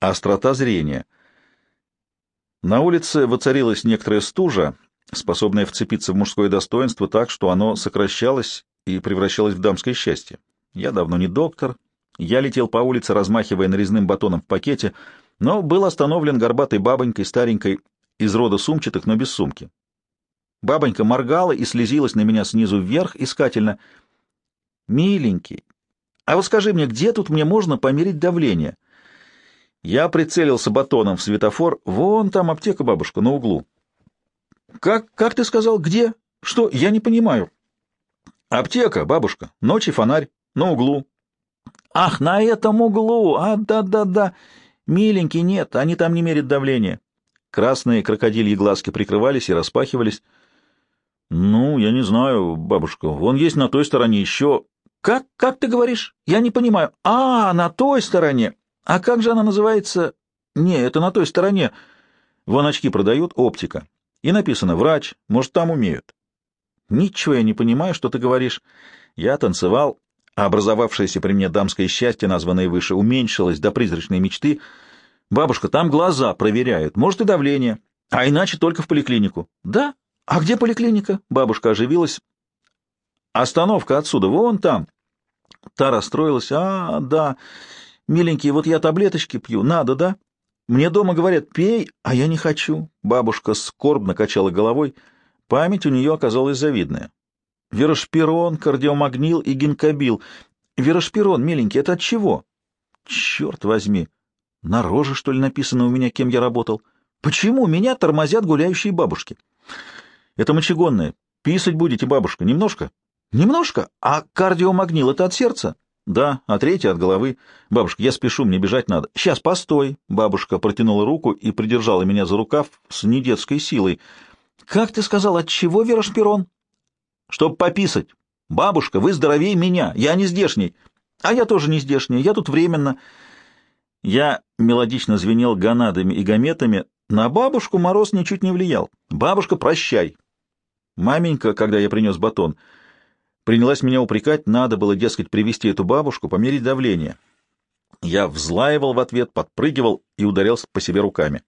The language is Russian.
острота зрения. На улице воцарилась некоторая стужа, способная вцепиться в мужское достоинство так, что оно сокращалось и превращалось в дамское счастье. Я давно не доктор, я летел по улице, размахивая нарезным батоном в пакете, но был остановлен горбатой бабонькой, старенькой, из рода сумчатых, но без сумки. Бабонька моргала и слезилась на меня снизу вверх искательно. «Миленький, а вот скажи мне, где тут мне можно померить давление?» Я прицелился батоном в светофор. Вон там аптека, бабушка, на углу. «Как, как ты сказал, где? Что? Я не понимаю». «Аптека, бабушка, ночи фонарь, на углу». «Ах, на этом углу! А, да-да-да! Миленький, нет, они там не мерят давление». Красные крокодильи глазки прикрывались и распахивались. «Ну, я не знаю, бабушка, вон есть на той стороне еще...» «Как, как ты говоришь? Я не понимаю. А, на той стороне. А как же она называется? Не, это на той стороне. Вон очки продают, оптика. И написано «врач». Может, там умеют». Ничего я не понимаю, что ты говоришь. Я танцевал, а образовавшееся при мне дамское счастье, названное выше, уменьшилось до призрачной мечты. Бабушка, там глаза проверяют, может и давление, а иначе только в поликлинику. Да? А где поликлиника? Бабушка оживилась. Остановка отсюда, вон там. Та расстроилась. А, да. Миленький, вот я таблеточки пью. Надо, да? Мне дома говорят, пей, а я не хочу. Бабушка скорбно качала головой. Память у нее оказалась завидная. Верошпирон, кардиомагнил и гинкобил. Верошпирон, миленький, это от чего? Черт возьми! На роже, что ли, написано у меня, кем я работал? Почему меня тормозят гуляющие бабушки? Это мочегонное. Писать будете, бабушка, немножко? Немножко? А кардиомагнил — это от сердца? Да, а третья от головы. Бабушка, я спешу, мне бежать надо. Сейчас, постой. Бабушка протянула руку и придержала меня за рукав с недетской силой. Как ты сказал, от чего Верошпирон? Чтоб пописать. Бабушка, вы здоровее меня, я не здешний. А я тоже не здешний, я тут временно. Я мелодично звенел гонадами и гаметами. На бабушку мороз ничуть не влиял. Бабушка, прощай. Маменька, когда я принес батон, принялась меня упрекать, надо было, дескать, привести эту бабушку, померить давление. Я взлаивал в ответ, подпрыгивал и ударялся по себе руками.